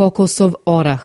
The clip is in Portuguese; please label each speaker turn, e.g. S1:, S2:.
S1: kokosov orah.